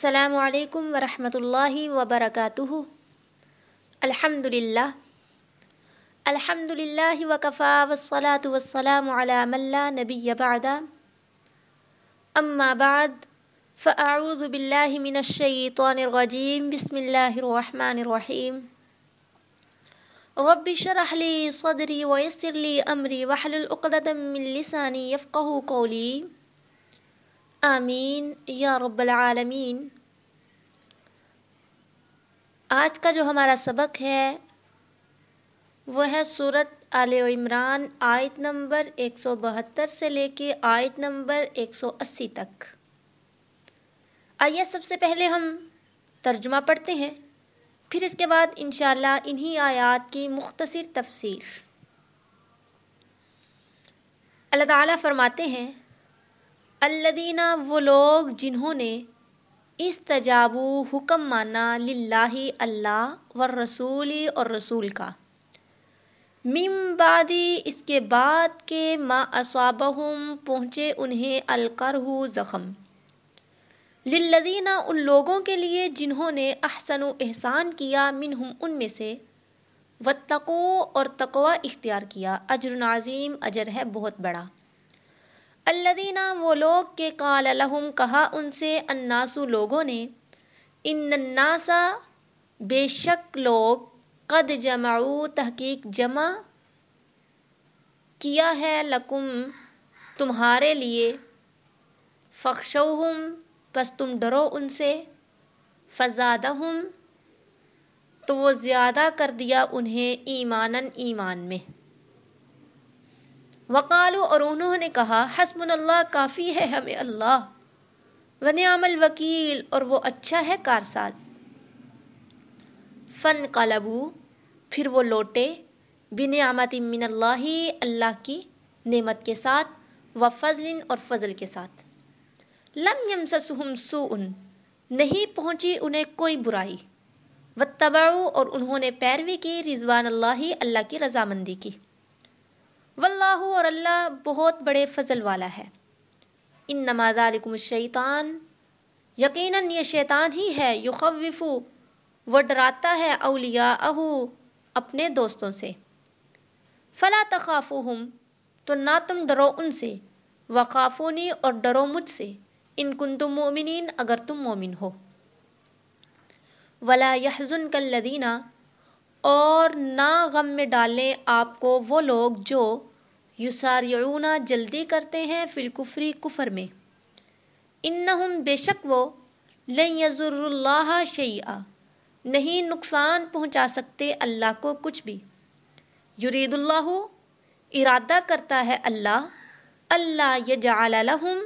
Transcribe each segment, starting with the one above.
السلام عليكم ورحمة الله وبركاته. الحمد لله الحمد لله وكفى والصلاة والسلام على من لا نبي بعد. أما بعد فأعوذ بالله من الشيطان الرجيم. بسم الله الرحمن الرحيم. رب شرح لي صدري ويسر لي أمري وحل الأقدة من لساني يفقه قولي. آمین. یا رب العالمین. آج کا جو ہمارا سبق ہے، وہ ہے صورت آل عمران، آیت نمبر ایک سو بہتر سے لے کے آیت نمبر ایک سو اسی تک. آئیے سب سے پہلے ہم ترجمہ پڑھتے ہیں، پھر اس کے بعد انشاءاللہ انہی آیات کی مختصر تفسیر. اللہ تعالیٰ فرماتے ہیں الدینہ وہ لوگ جنہوں نے اس تجابو حکم مانا للہ اللہ و رسولی اور رسول کا۔ ممبادی اس کے بعد کے ما اصابہم پہنچے انہیں الکرہ زخم۔ للذینہ ان لوگوں کے لیے جنہوں نے احسن و احسان کیا منہم ان میں سے۔ وتقو اور تقوا اختیار کیا۔ اجر عظیم اجر ہے بہت بڑا۔ الدینہ وہ لوگ کے قال لہم، کہا ان سے اناسو لوگوں نے، ان الناسا بے شک لوگ قد جمعو، تحقیق جمع کیا ہے لکم تمہارے لیے، فخشوہم، پس تم ڈرو ان سے، فزادہم، تو وہ زیادہ کر دیا انہیں ایمانن ایمان میں۔ وقالو اور انہوں نے کہا حسب اللہ، کافی ہے ہمیں اللہ۔ ونعم الوکیل، اور وہ اچھا ہے کارساز۔ فن قلبو پھر وہ لوٹے۔ بنعمت من اللہ اللہ کی نعمت کے ساتھ و فضل اور فضل کے ساتھ۔ لم یمسسہم سوء نہیں پہنچی انہیں کوئی برائی۔ واتبعوا، اور انہوں نے پیروی کی، رضوان اللہ اللہ کی رضامندی کی۔ واللہ اور اللہ بہت بڑے فضل والا ہے۔ انما ذالکم الشیطان، یقیناً یہ شیطان ہی ہے یخوف وہ ڈراتا ہے اولیاءہو اپنے دوستوں سے۔ فلا تخافوہم، تو نہ تم ڈرو ان سے۔ وخافونی اور ڈرو مجھ سے، ان کنتم مومنین اگر تم مومن ہو۔ ولا یحزن کالذین اور نہ غم میں ڈالیں آپ کو وہ لوگ جو یسارعون جلدی کرتے ہیں فی کفر میں۔ انہم بے شک وہ لن یضر اللہ شیئا، نہیں نقصان پہنچا سکتے اللہ کو کچھ بھی۔ یرید اللہ، ارادہ کرتا ہے اللہ اللہ یجعل لہم،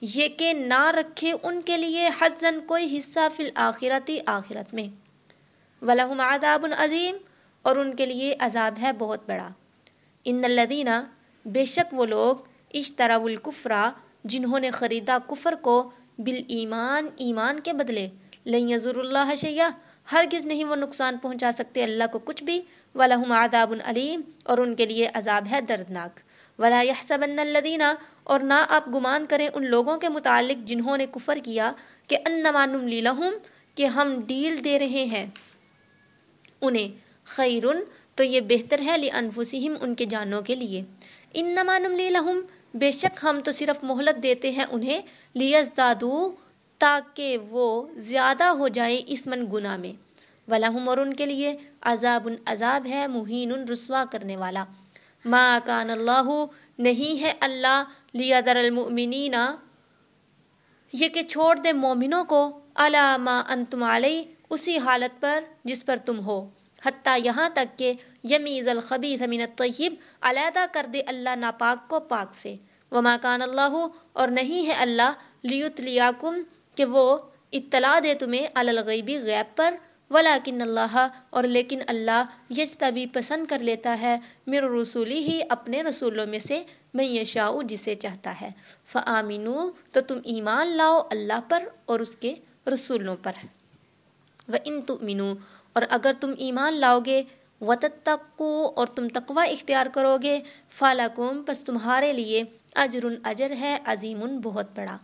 یہ کہ نہ رکھے ان کے لیے حزن کوئی حصہ فی الآخرتی آخرت میں۔ ولہم عذاب عظیم اور ان کے لیے عذاب ہے بہت بڑا۔ ان الذین بے شک وہ لوگ اشتروا الکفرا جنہوں نے خریدا کفر کو بالایمان، ایمان کے بدلے، لن یضر اللہ شیئا، ہرگز نہیں وہ نقصان پہنچا سکتے، اللہ کو کچھ بھی وَلَهُمْ عَذَابٌ علیم، اور ان کے لیے عذاب ہے دردناک۔ وَلَا يَحْسَبَنَّ الَّذِينَ، اور نہ آپ گمان کریں ان لوگوں کے متعلق جنہوں نے کفر کیا، کہ انما نملی لہم، کہ ہم ڈیل دے رہے ہیں۔ انہیں خیرن تو یہ بہتر ہے لِأَنفُسِهِمْ، ان کے جانوں کے لیے۔ انما نملی لہم بے شک ہم تو صرف مہلت دیتے ہیں انہیں لیزدادو تاکہ وہ زیادہ ہو جائے اس من گناہ میں۔ وَلَهُمْ، اور ان کے لیے عذاب عذاب ہے مہین رسوا کرنے والا۔ ما کان اللہ نہیں ہے اللہ لیذر المؤمنین یہ کہ چھوڑ دے مومنوں کو۔ علی ما انتم علی اسی حالت پر جس پر تم ہو۔ حتیٰ یہاں تک کہ یمیز الخبیث من الطیب، علیحدہ کر دے اللہ ناپاک کو پاک سے۔ وما کان اللہ، اور نہیں ہے اللہ، لیتلیاکم، کہ وہ اطلاع دے تمہیں الغیبی غیب پر۔ ولیکن اللہ، اور لیکن اللہ یجتبی پسند کر لیتا ہے۔ مر رسولی ہی اپنے رسولوں میں سے میں یشاؤ جسے چاہتا ہے۔ فآمنو، تو تم ایمان لاؤ اللہ پر اور اس کے رسولوں پر۔ وَإِن تُؤْمِنُوا اور اگر تم ایمان لاؤ گے وَتَتَّقُوا اور تم تقوی اختیار کرو گے فَلَكُمْ، پس تمہارے لیے اجر اجر ہے، عظیم بہت بڑا۔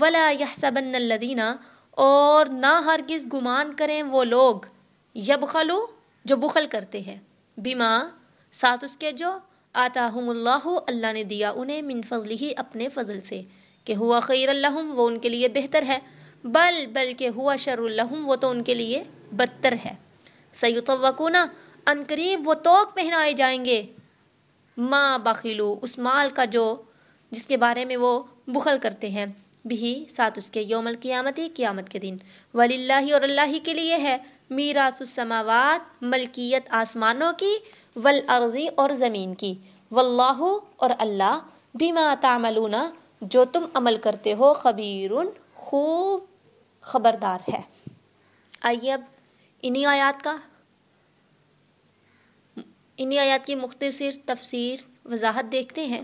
ولا يحسبن الذين، اور نہ ہرگز گمان کریں وہ لوگ، یبخلو، جو بخل کرتے ہیں۔ بیما ساتھ اس کے جو آتاہم اللہ اللہ نے دیا انہیں من فضل ہی اپنے فضل سے، کہ ہوا خیر الحم وہ ان کے لیے بہتر ہے، بل، بلکہ ہوا شر الحم وہ تو ان کے لیے بدتر ہے۔ سیدوقونہ ان قریب وہ توق پہنائے جائیں گے۔ ماں بخیلو اس مال کا جو، جس کے بارے میں وہ بخل کرتے ہیں۔ بھی ساتھ اس کے یوم القیامتی قیامت کے دن۔ ولی اللہ اور اللہ کے لیے ہے۔ میراث السماوات، ملکیت آسمانوں کی والارضی اور زمین کی۔ واللہ اور اللہ، بما تعملون، جو تم عمل کرتے ہو، خبیر، خوب خبردار ہے۔ آئیے اب انہی آیات کا؟ انہی آیات کی مختصر تفسیر وضاحت دیکھتے ہیں۔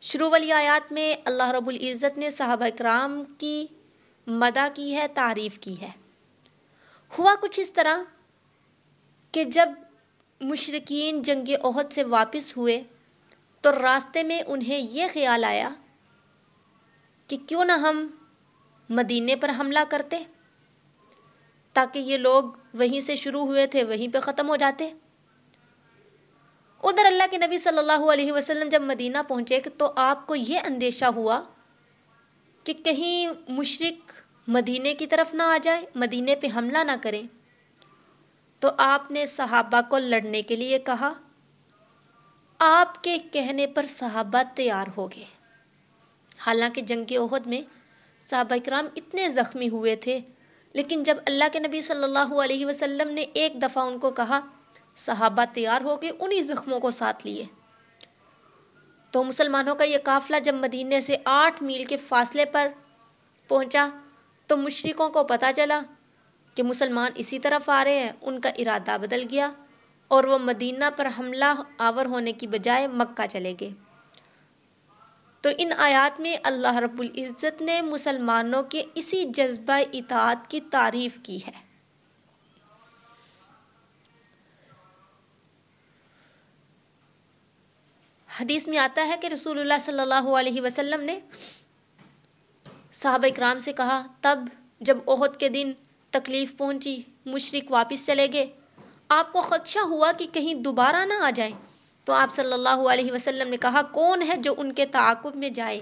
شروع والی آیات میں اللہ رب العزت نے صحابہ اکرام کی مدہ کی ہے، تعریف کی ہے۔ ہوا کچھ اس طرح کہ جب مشرقین جنگ عہد سے واپس ہوئے تو راستے میں انہیں یہ خیال آیا کہ کیوں نہ ہم مدینے پر حملہ کرتے۔ تاکہ یہ لوگ وہیں سے شروع ہوئے تھے، وہیں پہ ختم ہو جاتے۔ ادھر اللہ کے نبی صلی اللہ علیہ وسلم جب مدینہ پہنچے تو آپ کو یہ اندیشہ ہوا کہ کہیں مشرق مدینے کی طرف نہ آ جائے، مدینے پہ حملہ نہ کریں۔ تو آپ نے صحابہ کو لڑنے کے لیے کہا، آپ کے کہنے پر صحابہ تیار ہو گئے۔ حالانکہ جنگ کے عہد میں صحابہ اکرام اتنے زخمی ہوئے تھے لیکن جب اللہ کے نبی صلی اللہ علیہ وسلم نے ایک دفعہ ان کو کہا، صحابہ تیار ہو گئے انہی زخموں کو ساتھ لیے۔ تو مسلمانوں کا یہ قافلہ جب مدینے سے آٹھ میل کے فاصلے پر پہنچا، تو مشرقوں کو پتہ چلا کہ مسلمان اسی طرف آ رہے ہیں، ان کا ارادہ بدل گیا اور وہ مدینہ پر حملہ آور ہونے کی بجائے مکہ چلے گئے۔ تو ان آیات میں اللہ رب العزت نے مسلمانوں کے اسی جذبہ اطاعت کی تعریف کی ہے۔ حدیث میں آتا ہے کہ رسول اللہ صلی اللہ علیہ وسلم نے صحابہ اکرام سے کہا، تب جب عہد کے دن تکلیف پہنچی مشرق واپس چلے گئے، آپ کو خدشہ ہوا کہ کہیں دوبارہ نہ آ جائیں۔ تو آپ صلی اللہ علیہ وسلم نے کہا، کون ہے جو ان کے تعاقب میں جائے؟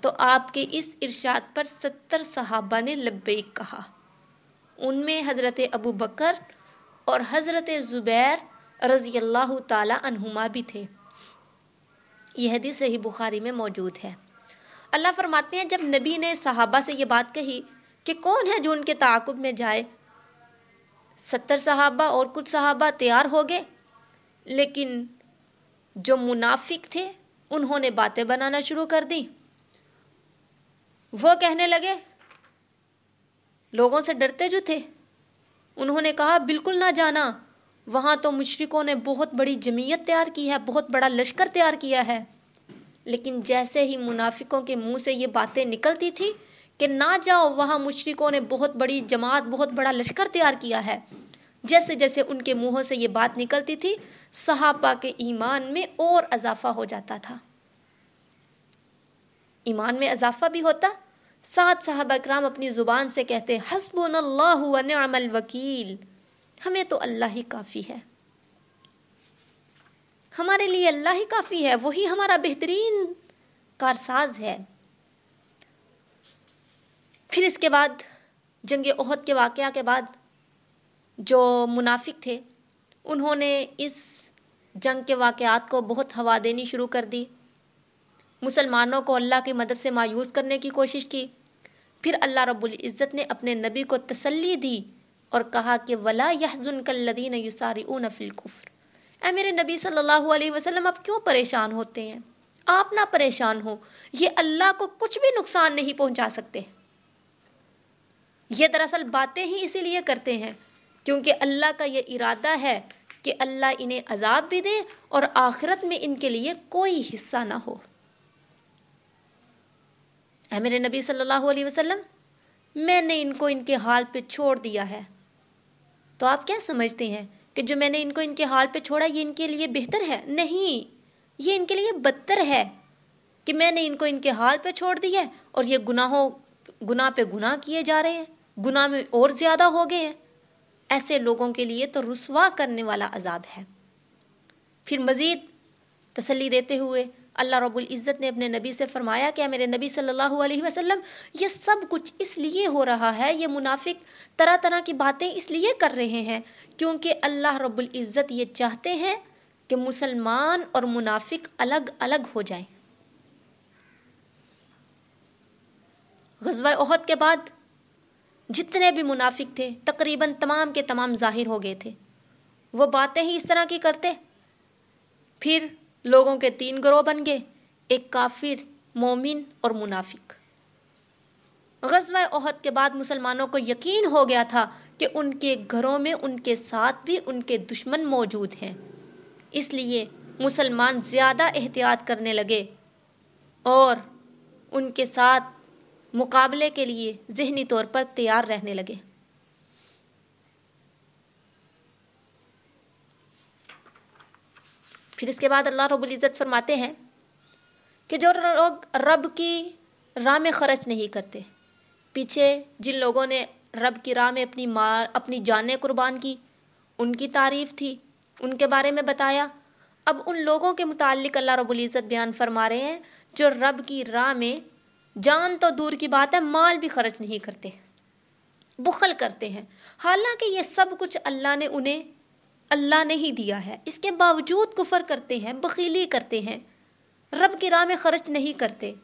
تو آپ کے اس ارشاد پر ستر صحابہ نے لبیک کہا۔ ان میں حضرت ابو بکر اور حضرت زبیر رضی اللہ تعالی عنہما بھی تھے۔ یہ حدیث صحیح بخاری میں موجود ہے۔ اللہ فرماتے ہیں، جب نبی نے صحابہ سے یہ بات کہی کہ کون ہے جو ان کے تعاقب میں جائے؟ ستر صحابہ اور کچھ صحابہ تیار ہو گئے، لیکن جو منافق تھے، انہوں نے باتیں بنانا شروع کر دی وہ کہنے لگے، لوگوں سے ڈرتے جو تھے۔ انہوں نے کہا، بالکل نہ جانا۔ وہاں تو مشرقوں نے بہت بڑی جمعیت تیار کی ہے، بہت بڑا لشکر تیار کیا ہے۔ لیکن جیسے ہی منافقوں کے منہ سے یہ باتیں نکلتی تھی کہ نہ جاؤ، وہاں مشرقوں نے بہت بڑی جماعت، بہت بڑا لشکر تیار کیا ہے۔ جیسے جیسے ان کے منہوں سے یہ بات نکلتی تھی، صحابہ کے ایمان میں اور اضافہ ہو جاتا تھا۔ ایمان میں اضافہ بھی ہوتا، سات صحابہ اکرام اپنی زبان سے کہتے، حسبنا اللہ و نعم الوکیل ہمیں تو اللہ ہی کافی ہے۔ ہمارے لیے اللہ ہی کافی ہے، وہی ہمارا بہترین کارساز ہے۔ پھر اس کے بعد، جنگ عہد کے واقعہ کے بعد جو منافق تھے، انہوں نے اس جنگ کے واقعات کو بہت ہوا دینی شروع کر دی۔ مسلمانوں کو اللہ کی مدد سے مایوس کرنے کی کوشش کی۔ پھر اللہ رب العزت نے اپنے نبی کو تسلی دی اور کہا کہ ولا یحزن کلدین یساری اون فلکفر اے میرے نبی صلی اللہ علیہ وسلم، آپ کیوں پریشان ہوتے ہیں؟ آپ نہ پریشان ہو یہ اللہ کو کچھ بھی نقصان نہیں پہنچا سکتے۔ یہ دراصل باتیں ہی اسی لیے کرتے ہیں۔ کیونکہ اللہ کا یہ ارادہ ہے کہ اللہ انہیں عذاب بھی دے اور آخرت میں ان کے لیے کوئی حصہ نہ ہو۔ اے میرے نبی صلی اللہ علیہ وسلم، میں نے ان کو ان کے حال پہ چھوڑ دیا ہے۔ تو آپ کیا سمجھتے ہیں کہ جو میں نے ان کو ان کے حال پہ چھوڑا، یہ ان کے لیے بہتر ہے؟ نہیں، یہ ان کے لیے بدتر ہے کہ میں نے ان کو ان کے حال پہ چھوڑ دیا ہے اور یہ گناہوں، گناہ پہ گناہ کیے جا رہے ہیں۔ گناہ میں اور زیادہ ہو گئے ہیں۔ ایسے لوگوں کے لیے تو رسوا کرنے والا عذاب ہے۔ پھر مزید تسلی دیتے ہوئے اللہ رب العزت نے اپنے نبی سے فرمایا کہ میرے نبی صلی اللہ علیہ وسلم، یہ سب کچھ اس لیے ہو رہا ہے، یہ منافق طرح طرح کی باتیں اس لیے کر رہے ہیں کیونکہ اللہ رب العزت یہ چاہتے ہیں کہ مسلمان اور منافق الگ الگ ہو جائیں۔ غزوہ عہد کے بعد جتنے بھی منافق تھے، تقریباً تمام کے تمام ظاہر ہو گئے تھے۔ وہ باتیں ہی اس طرح کی کرتے۔ پھر لوگوں کے تین گروہ بن گئے، ایک کافر، مومن اور منافق۔ غزوہ عہد کے بعد مسلمانوں کو یقین ہو گیا تھا کہ ان کے گھروں میں ان کے ساتھ بھی ان کے دشمن موجود ہیں۔ اس لیے مسلمان زیادہ احتیاط کرنے لگے اور ان کے ساتھ مقابلے کے لیے ذہنی طور پر تیار رہنے لگے۔ پھر اس کے بعد اللہ رب العزت فرماتے ہیں کہ جو لوگ رب کی راہ میں خرچ نہیں کرتے، پیچھے جن لوگوں نے رب کی راہ میں اپنی ماں اپنی جانیں قربان کی، ان کی تعریف تھی، ان کے بارے میں بتایا، اب ان لوگوں کے متعلق اللہ رب العزت بیان فرما رہے ہیں جو رب کی راہ میں جان تو دور کی بات ہے، مال بھی خرچ نہیں کرتے، بخل کرتے ہیں۔ حالانکہ یہ سب کچھ اللہ نے انہیں، اللہ نے ہی دیا ہے۔ اس کے باوجود کفر کرتے ہیں، بخیلی کرتے ہیں۔ رب کی راہ میں خرچ نہیں کرتے۔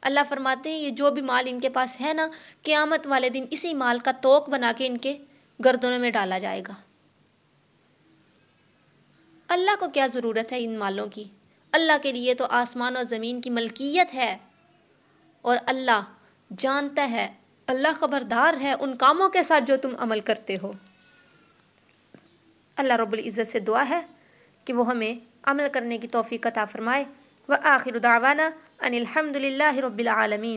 اللہ فرماتے ہیں، یہ جو بھی مال ان کے پاس ہے نا، قیامت والے دن اسی مال کا توک بنا کے ان کے گردنوں میں ڈالا جائے گا۔ اللہ کو کیا ضرورت ہے ان مالوں کی؟ اللہ کے لیے تو آسمان اور زمین کی ملکیت ہے۔ اور اللہ جانتا ہے، اللہ خبردار ہے ان کاموں کے ساتھ جو تم عمل کرتے ہو۔ اللہ رب العزت سے دعا ہے کہ وہ ہمیں عمل کرنے کی توفیق عطا فرمائے۔ وآخر دعوانا ان الحمد للہ رب العالمین۔